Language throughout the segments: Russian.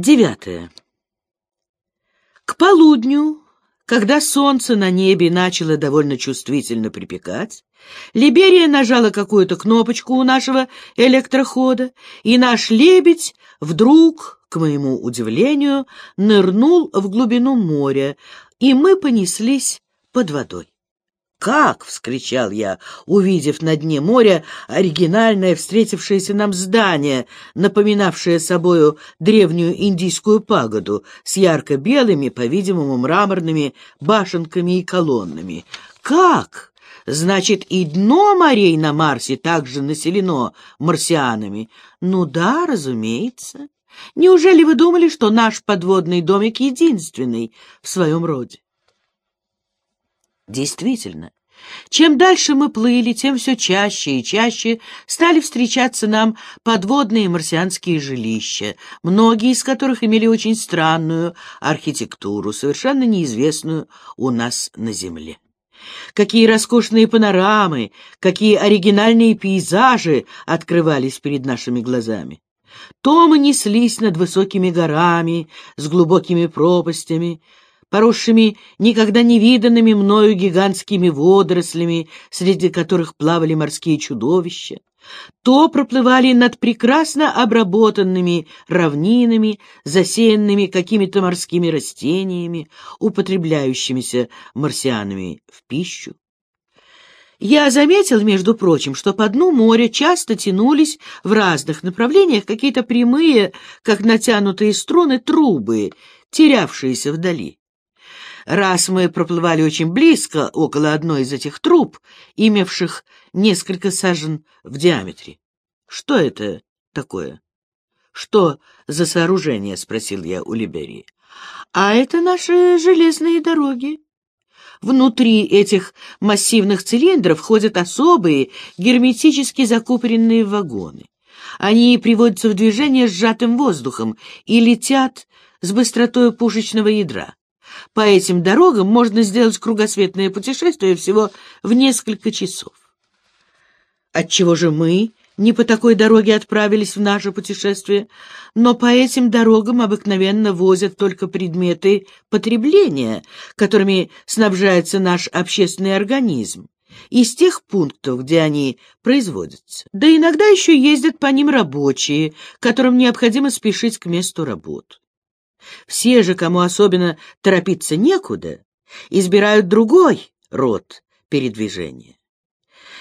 Девятое. К полудню, когда солнце на небе начало довольно чувствительно припекать, Либерия нажала какую-то кнопочку у нашего электрохода, и наш лебедь вдруг, к моему удивлению, нырнул в глубину моря, и мы понеслись под водой. «Как!» — вскричал я, увидев на дне моря оригинальное встретившееся нам здание, напоминавшее собою древнюю индийскую пагоду с ярко-белыми, по-видимому, мраморными башенками и колоннами. «Как!» Значит, и дно морей на Марсе также населено марсианами? Ну да, разумеется. Неужели вы думали, что наш подводный домик единственный в своем роде? Действительно, чем дальше мы плыли, тем все чаще и чаще стали встречаться нам подводные марсианские жилища, многие из которых имели очень странную архитектуру, совершенно неизвестную у нас на Земле. Какие роскошные панорамы, какие оригинальные пейзажи открывались перед нашими глазами. То мы неслись над высокими горами с глубокими пропастями, поросшими никогда не виданными мною гигантскими водорослями, среди которых плавали морские чудовища, то проплывали над прекрасно обработанными равнинами, засеянными какими-то морскими растениями, употребляющимися марсианами в пищу. Я заметил, между прочим, что по дну моря часто тянулись в разных направлениях какие-то прямые, как натянутые струны, трубы, терявшиеся вдали. Раз мы проплывали очень близко, около одной из этих труб, имевших несколько сажен в диаметре. Что это такое? Что за сооружение? — спросил я у Либерии. А это наши железные дороги. Внутри этих массивных цилиндров ходят особые, герметически закупоренные вагоны. Они приводятся в движение сжатым воздухом и летят с быстротой пушечного ядра. По этим дорогам можно сделать кругосветное путешествие всего в несколько часов. Отчего же мы не по такой дороге отправились в наше путешествие, но по этим дорогам обыкновенно возят только предметы потребления, которыми снабжается наш общественный организм, из тех пунктов, где они производятся. Да иногда еще ездят по ним рабочие, которым необходимо спешить к месту работы. Все же, кому особенно торопиться некуда, избирают другой род передвижения.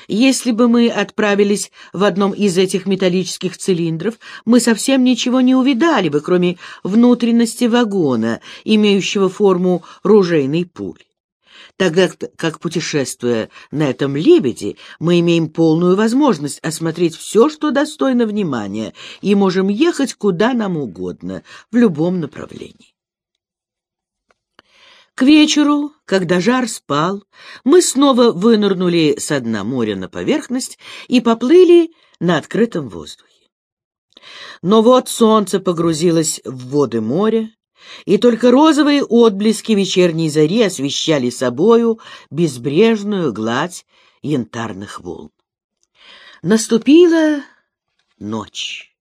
Если бы мы отправились в одном из этих металлических цилиндров, мы совсем ничего не увидали бы, кроме внутренности вагона, имеющего форму ружейной пули тогда как, путешествуя на этом лебеде, мы имеем полную возможность осмотреть все, что достойно внимания, и можем ехать куда нам угодно, в любом направлении. К вечеру, когда жар спал, мы снова вынырнули с дна моря на поверхность и поплыли на открытом воздухе. Но вот солнце погрузилось в воды моря, и только розовые отблески вечерней зари освещали собою безбрежную гладь янтарных волн. Наступила ночь.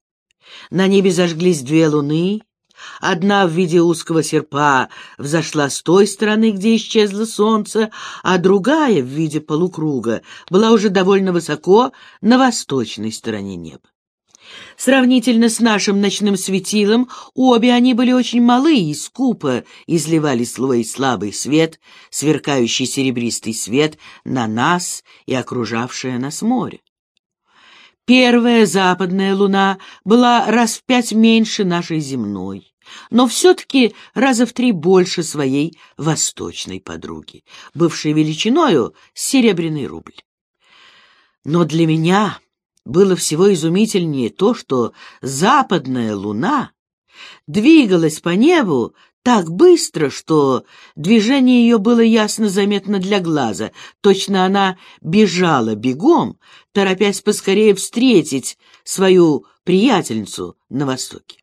На небе зажглись две луны, Одна в виде узкого серпа взошла с той стороны, где исчезло солнце, а другая в виде полукруга была уже довольно высоко на восточной стороне неба. Сравнительно с нашим ночным светилом, обе они были очень малы и скупо изливали свой слабый свет, сверкающий серебристый свет на нас и окружавшее нас море. Первая западная луна была раз в пять меньше нашей земной, но все-таки раза в три больше своей восточной подруги, бывшей величиною серебряный рубль. Но для меня было всего изумительнее то, что западная луна двигалась по небу так быстро, что движение ее было ясно заметно для глаза. Точно она бежала бегом, торопясь поскорее встретить свою приятельницу на востоке.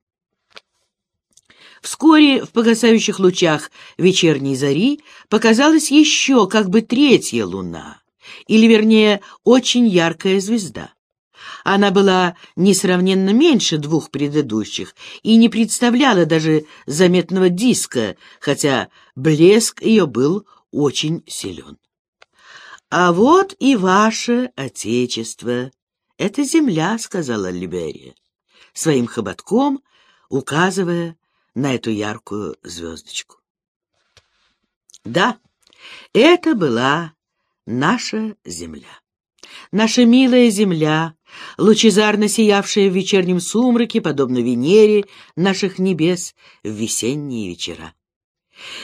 Вскоре в погасающих лучах вечерней зари показалась еще как бы третья луна, или, вернее, очень яркая звезда. Она была несравненно меньше двух предыдущих и не представляла даже заметного диска, хотя блеск ее был очень силен. «А вот и ваше отечество. Это земля», — сказала Либерия, своим хоботком указывая на эту яркую звездочку. Да, это была наша земля. Наша милая земля, лучезарно сиявшая в вечернем сумраке, подобно Венере наших небес в весенние вечера.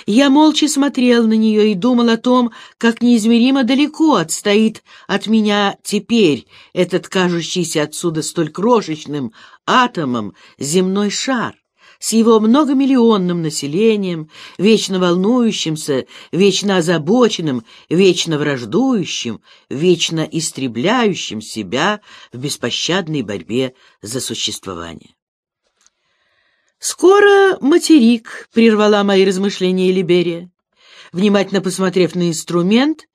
Я молча смотрел на нее и думал о том, как неизмеримо далеко отстоит от меня теперь этот кажущийся отсюда столь крошечным атомом земной шар с его многомиллионным населением, вечно волнующимся, вечно озабоченным, вечно враждующим, вечно истребляющим себя в беспощадной борьбе за существование. «Скоро материк», — прервала мои размышления Либерия, внимательно посмотрев на инструмент,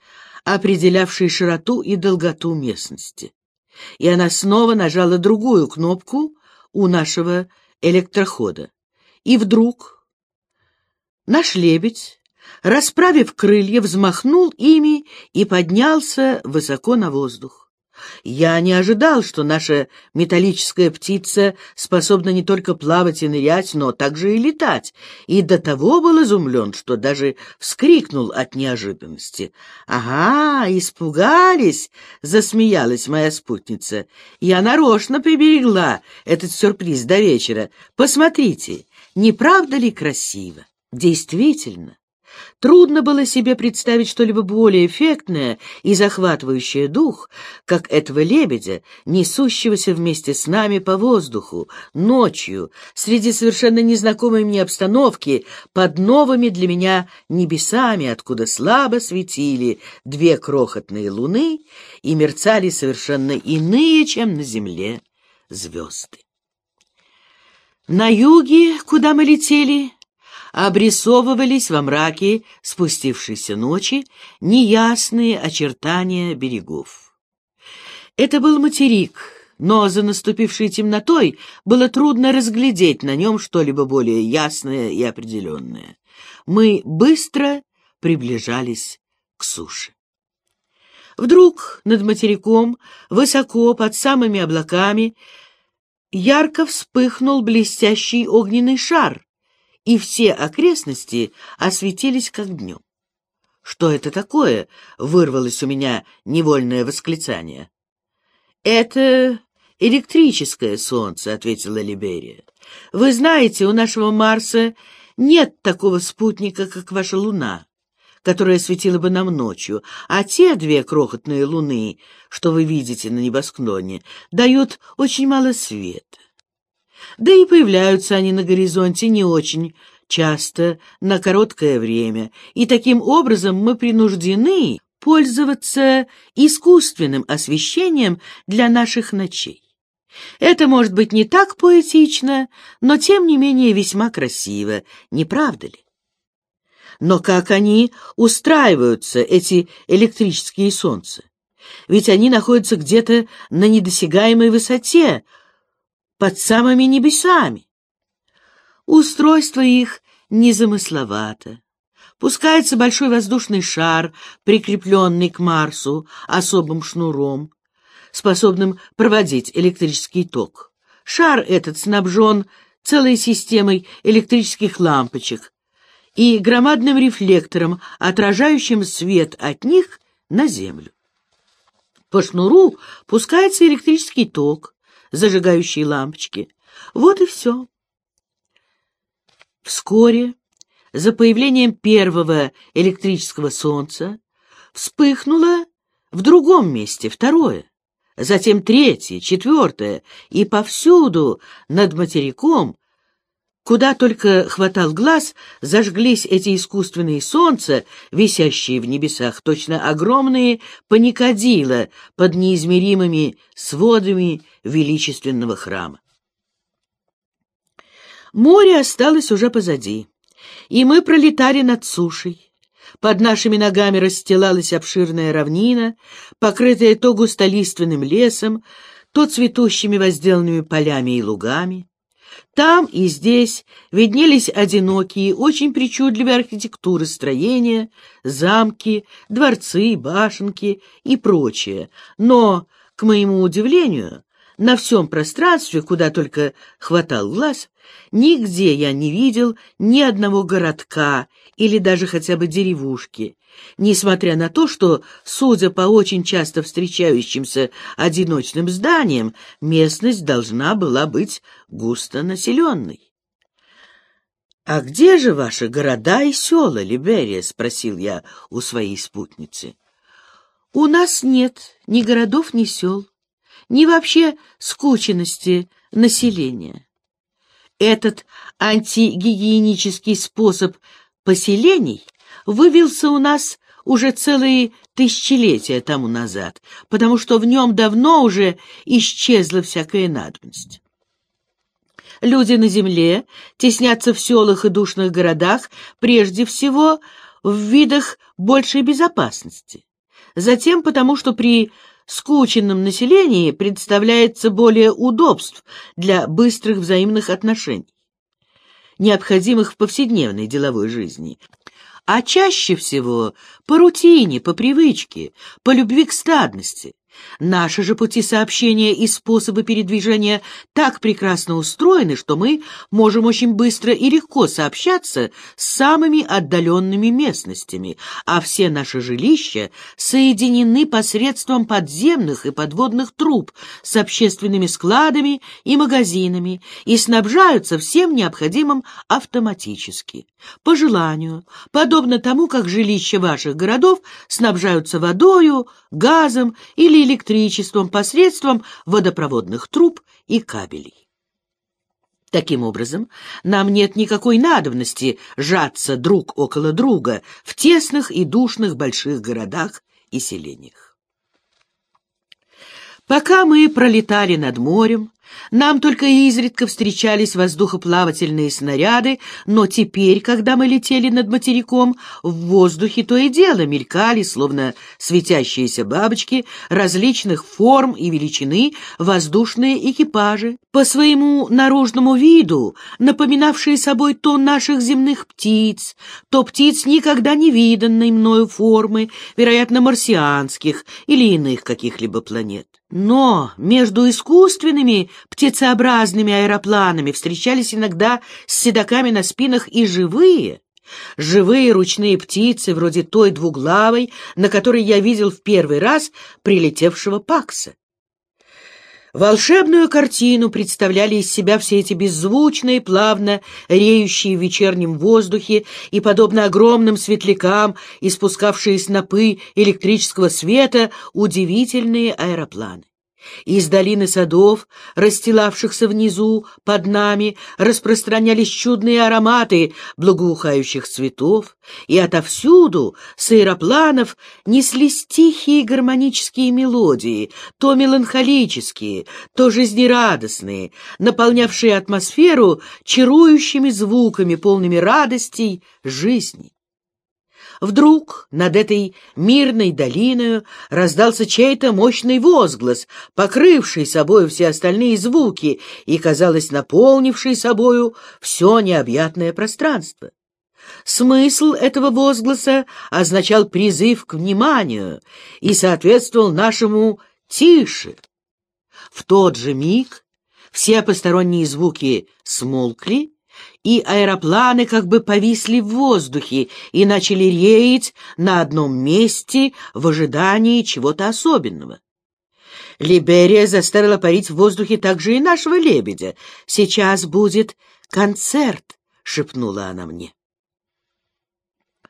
определявший широту и долготу местности. И она снова нажала другую кнопку у нашего электрохода. И вдруг наш лебедь, расправив крылья, взмахнул ими и поднялся высоко на воздух. Я не ожидал, что наша металлическая птица способна не только плавать и нырять, но также и летать, и до того был изумлен, что даже вскрикнул от неожиданности. «Ага, испугались!» — засмеялась моя спутница. «Я нарочно приберегла этот сюрприз до вечера. Посмотрите, не правда ли красиво? Действительно. Трудно было себе представить что-либо более эффектное и захватывающее дух, как этого лебедя, несущегося вместе с нами по воздуху, ночью, среди совершенно незнакомой мне обстановки, под новыми для меня небесами, откуда слабо светили две крохотные луны и мерцали совершенно иные, чем на земле, звезды. На юге, куда мы летели, обрисовывались во мраке спустившейся ночи неясные очертания берегов. Это был материк, но за наступившей темнотой было трудно разглядеть на нем что-либо более ясное и определенное. Мы быстро приближались к суше. Вдруг над материком, высоко под самыми облаками, ярко вспыхнул блестящий огненный шар, и все окрестности осветились как днем. «Что это такое?» — вырвалось у меня невольное восклицание. «Это электрическое солнце», — ответила Либерия. «Вы знаете, у нашего Марса нет такого спутника, как ваша Луна которая светила бы нам ночью, а те две крохотные луны, что вы видите на небосклоне, дают очень мало света. Да и появляются они на горизонте не очень часто, на короткое время, и таким образом мы принуждены пользоваться искусственным освещением для наших ночей. Это может быть не так поэтично, но тем не менее весьма красиво, не правда ли? Но как они устраиваются, эти электрические солнца? Ведь они находятся где-то на недосягаемой высоте, под самыми небесами. Устройство их незамысловато. Пускается большой воздушный шар, прикрепленный к Марсу особым шнуром, способным проводить электрический ток. Шар этот снабжен целой системой электрических лампочек, и громадным рефлектором, отражающим свет от них на землю. По шнуру пускается электрический ток, зажигающий лампочки. Вот и все. Вскоре, за появлением первого электрического солнца, вспыхнуло в другом месте второе, затем третье, четвертое, и повсюду над материком Куда только хватал глаз, зажглись эти искусственные солнца, висящие в небесах, точно огромные паникадила под неизмеримыми сводами величественного храма. Море осталось уже позади, и мы пролетали над сушей. Под нашими ногами расстилалась обширная равнина, покрытая то густолиственным лесом, то цветущими возделанными полями и лугами. Там и здесь виднелись одинокие, очень причудливые архитектуры строения, замки, дворцы, башенки и прочее. Но, к моему удивлению, на всем пространстве, куда только хватал глаз, нигде я не видел ни одного городка или даже хотя бы деревушки, несмотря на то, что, судя по очень часто встречающимся одиночным зданиям, местность должна была быть густонаселенной. «А где же ваши города и села, Либерия?» — спросил я у своей спутницы. «У нас нет ни городов, ни сел, ни вообще скученности населения. Этот антигигиенический способ поселений вывелся у нас уже целые тысячелетия тому назад, потому что в нем давно уже исчезла всякая надобность. Люди на земле теснятся в селах и душных городах прежде всего в видах большей безопасности. Затем потому, что при скученном населении представляется более удобств для быстрых взаимных отношений, необходимых в повседневной деловой жизни, а чаще всего по рутине, по привычке, по любви к стадности. Наши же пути сообщения и способы передвижения так прекрасно устроены, что мы можем очень быстро и легко сообщаться с самыми отдаленными местностями, а все наши жилища соединены посредством подземных и подводных труб с общественными складами и магазинами и снабжаются всем необходимым автоматически, по желанию, подобно тому, как жилища ваших городов снабжаются водою, газом или электричеством посредством водопроводных труб и кабелей. Таким образом, нам нет никакой надобности жаться друг около друга в тесных и душных больших городах и селениях. Пока мы пролетали над морем, нам только изредка встречались воздухоплавательные снаряды, но теперь, когда мы летели над материком, в воздухе то и дело мелькали, словно светящиеся бабочки, различных форм и величины воздушные экипажи, по своему наружному виду напоминавшие собой то наших земных птиц, то птиц никогда не виданной мною формы, вероятно, марсианских или иных каких-либо планет. Но между искусственными птицеобразными аэропланами встречались иногда с седаками на спинах и живые, живые ручные птицы, вроде той двуглавой, на которой я видел в первый раз прилетевшего Пакса. Волшебную картину представляли из себя все эти беззвучные, плавно реющие в вечернем воздухе и, подобно огромным светлякам, испускавшие снопы электрического света, удивительные аэропланы. Из долины садов, расстилавшихся внизу, под нами, распространялись чудные ароматы благоухающих цветов, и отовсюду с аэропланов неслись тихие гармонические мелодии, то меланхолические, то жизнерадостные, наполнявшие атмосферу чарующими звуками, полными радостей жизни. Вдруг над этой мирной долиною раздался чей-то мощный возглас, покрывший собою все остальные звуки и, казалось, наполнивший собою все необъятное пространство. Смысл этого возгласа означал призыв к вниманию и соответствовал нашему «тише». В тот же миг все посторонние звуки смолкли, и аэропланы как бы повисли в воздухе и начали реять на одном месте в ожидании чего-то особенного. Либерия заставила парить в воздухе также и нашего лебедя. «Сейчас будет концерт», — шепнула она мне.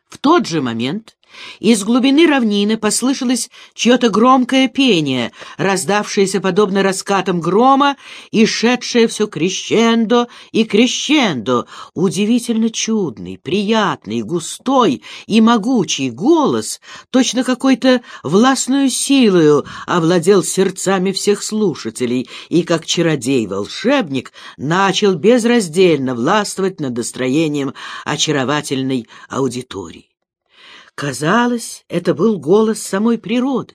В тот же момент из глубины равнины послышалось чье-то громкое пение, раздавшееся подобно раскатам грома и шедшее все крещендо и крещендо. Удивительно чудный, приятный, густой и могучий голос, точно какой-то властную силою, овладел сердцами всех слушателей и, как чародей-волшебник, начал безраздельно властвовать над настроением очаровательной аудитории. Казалось, это был голос самой природы.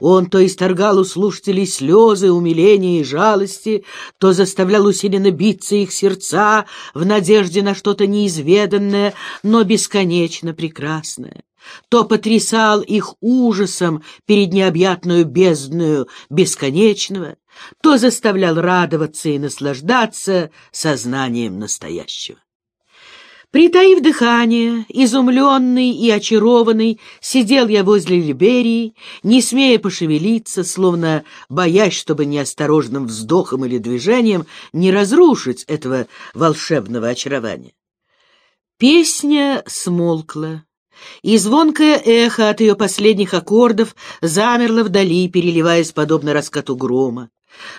Он то исторгал у слушателей слезы, умиления и жалости, то заставлял усиленно биться их сердца в надежде на что-то неизведанное, но бесконечно прекрасное, то потрясал их ужасом перед необъятную бездную бесконечного, то заставлял радоваться и наслаждаться сознанием настоящего. Притаив дыхание, изумленный и очарованный, сидел я возле Либерии, не смея пошевелиться, словно боясь, чтобы неосторожным вздохом или движением не разрушить этого волшебного очарования. Песня смолкла, и звонкое эхо от ее последних аккордов замерло вдали, переливаясь подобно раскату грома.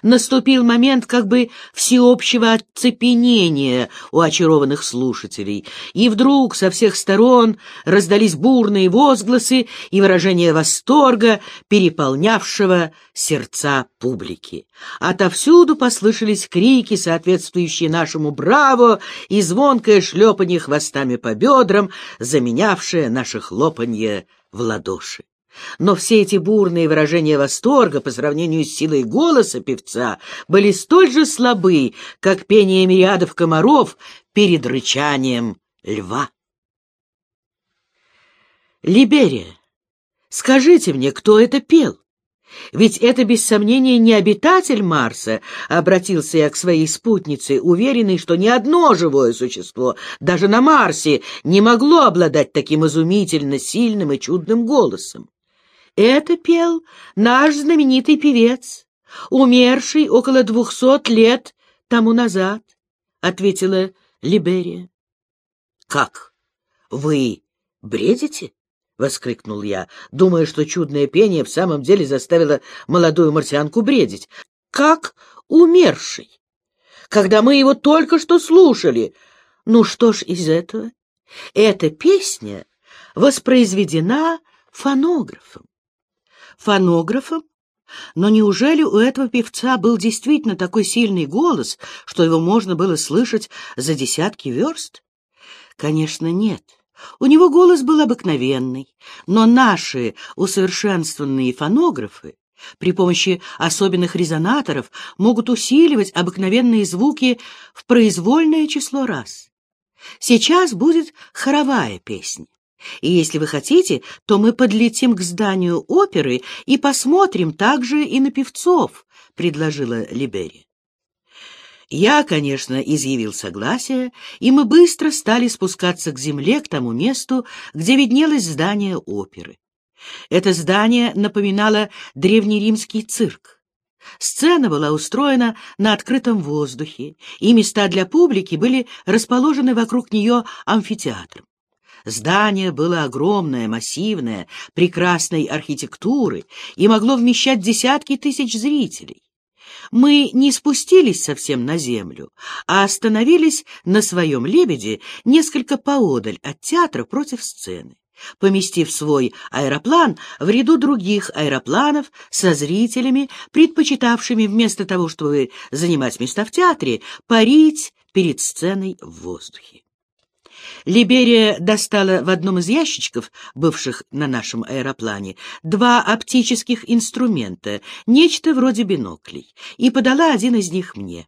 Наступил момент как бы всеобщего оцепенения у очарованных слушателей, и вдруг со всех сторон раздались бурные возгласы и выражения восторга, переполнявшего сердца публики. Отовсюду послышались крики, соответствующие нашему «Браво!» и звонкое шлепанье хвостами по бедрам, заменявшее наше хлопанье в ладоши. Но все эти бурные выражения восторга по сравнению с силой голоса певца были столь же слабы, как пение мириадов комаров перед рычанием льва. Либерия, скажите мне, кто это пел? Ведь это, без сомнения, не обитатель Марса, — обратился я к своей спутнице, уверенный, что ни одно живое существо, даже на Марсе, не могло обладать таким изумительно сильным и чудным голосом. Это пел наш знаменитый певец, умерший около двухсот лет тому назад, — ответила Либерия. — Как? Вы бредите? — воскликнул я, думая, что чудное пение в самом деле заставило молодую марсианку бредить. — Как умерший? Когда мы его только что слушали. Ну что ж из этого? Эта песня воспроизведена фонографом фонографом? Но неужели у этого певца был действительно такой сильный голос, что его можно было слышать за десятки верст? Конечно, нет. У него голос был обыкновенный, но наши усовершенствованные фонографы при помощи особенных резонаторов могут усиливать обыкновенные звуки в произвольное число раз. Сейчас будет хоровая песня. И если вы хотите, то мы подлетим к зданию оперы и посмотрим также и на певцов, — предложила Либери. Я, конечно, изъявил согласие, и мы быстро стали спускаться к земле, к тому месту, где виднелось здание оперы. Это здание напоминало древнеримский цирк. Сцена была устроена на открытом воздухе, и места для публики были расположены вокруг нее амфитеатром. Здание было огромное, массивное, прекрасной архитектуры и могло вмещать десятки тысяч зрителей. Мы не спустились совсем на землю, а остановились на своем «Лебеде» несколько поодаль от театра против сцены, поместив свой аэроплан в ряду других аэропланов со зрителями, предпочитавшими вместо того, чтобы занимать места в театре, парить перед сценой в воздухе. Либерия достала в одном из ящичков, бывших на нашем аэроплане, два оптических инструмента, нечто вроде биноклей, и подала один из них мне.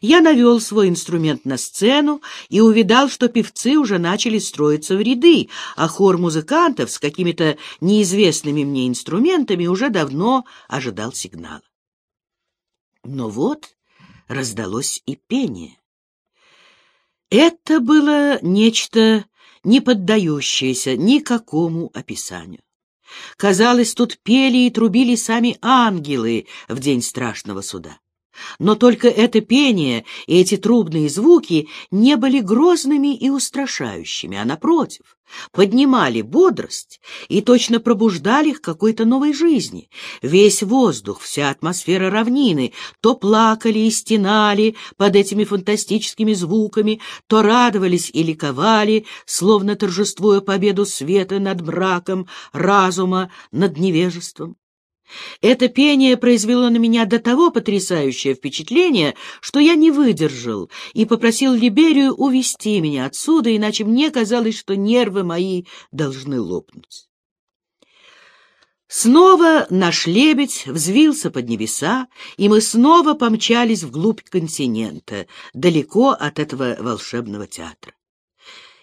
Я навел свой инструмент на сцену и увидал, что певцы уже начали строиться в ряды, а хор музыкантов с какими-то неизвестными мне инструментами уже давно ожидал сигнала. Но вот раздалось и пение. Это было нечто, не поддающееся никакому описанию. Казалось, тут пели и трубили сами ангелы в день страшного суда. Но только это пение и эти трубные звуки не были грозными и устрашающими, а, напротив, поднимали бодрость и точно пробуждали их какой-то новой жизни. Весь воздух, вся атмосфера равнины то плакали и стенали под этими фантастическими звуками, то радовались и ликовали, словно торжествуя победу света над мраком, разума над невежеством. Это пение произвело на меня до того потрясающее впечатление, что я не выдержал и попросил Либерию увести меня отсюда, иначе мне казалось, что нервы мои должны лопнуть. Снова наш лебедь взвился под небеса, и мы снова помчались вглубь континента, далеко от этого волшебного театра.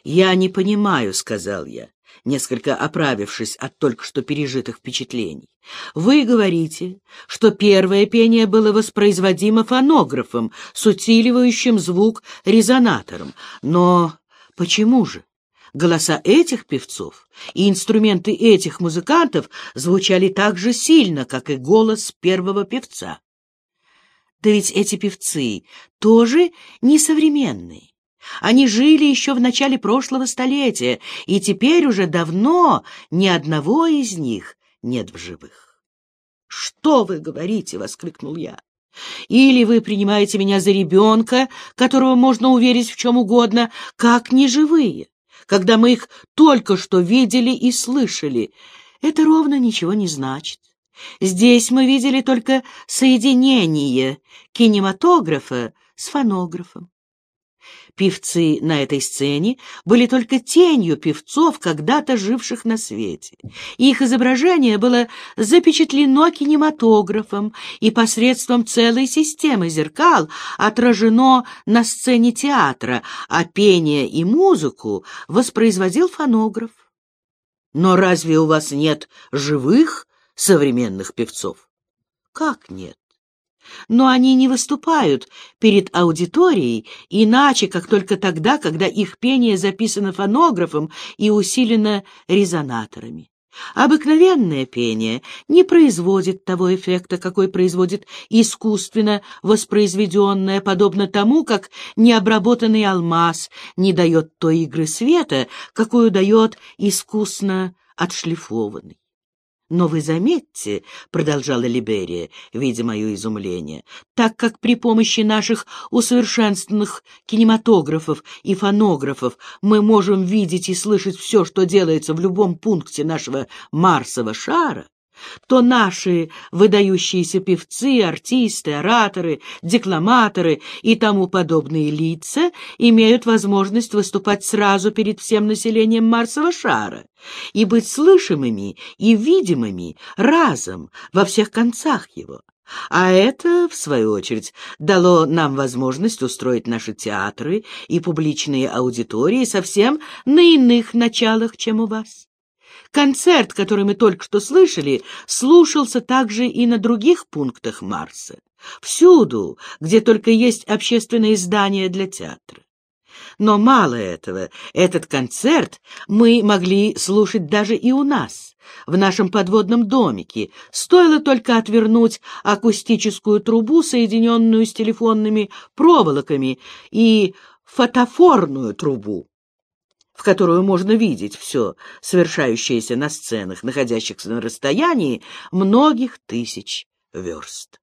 «Я не понимаю», — сказал я, несколько оправившись от только что пережитых впечатлений. «Вы говорите, что первое пение было воспроизводимо фонографом с усиливающим звук резонатором. Но почему же? Голоса этих певцов и инструменты этих музыкантов звучали так же сильно, как и голос первого певца. Да ведь эти певцы тоже несовременные. Они жили еще в начале прошлого столетия, и теперь уже давно ни одного из них нет в живых. «Что вы говорите?» — воскликнул я. «Или вы принимаете меня за ребенка, которого можно уверить в чем угодно, как неживые, когда мы их только что видели и слышали. Это ровно ничего не значит. Здесь мы видели только соединение кинематографа с фонографом. Певцы на этой сцене были только тенью певцов, когда-то живших на свете. Их изображение было запечатлено кинематографом и посредством целой системы зеркал отражено на сцене театра, а пение и музыку воспроизводил фонограф. Но разве у вас нет живых современных певцов? Как нет? Но они не выступают перед аудиторией иначе, как только тогда, когда их пение записано фонографом и усилено резонаторами. Обыкновенное пение не производит того эффекта, какой производит искусственно воспроизведенное, подобно тому, как необработанный алмаз не дает той игры света, какую дает искусно отшлифованный. Но вы заметьте, — продолжала Либерия, видя мое изумление, — так как при помощи наших усовершенствованных кинематографов и фонографов мы можем видеть и слышать все, что делается в любом пункте нашего Марсового шара, то наши выдающиеся певцы, артисты, ораторы, декламаторы и тому подобные лица имеют возможность выступать сразу перед всем населением Марсового шара и быть слышимыми и видимыми разом во всех концах его. А это, в свою очередь, дало нам возможность устроить наши театры и публичные аудитории совсем на иных началах, чем у вас. Концерт, который мы только что слышали, слушался также и на других пунктах Марса. Всюду, где только есть общественные здания для театра. Но мало этого, этот концерт мы могли слушать даже и у нас, в нашем подводном домике. Стоило только отвернуть акустическую трубу, соединенную с телефонными проволоками, и фотофорную трубу в которую можно видеть все, совершающееся на сценах, находящихся на расстоянии многих тысяч верст.